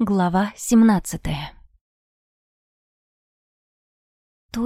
Глава 17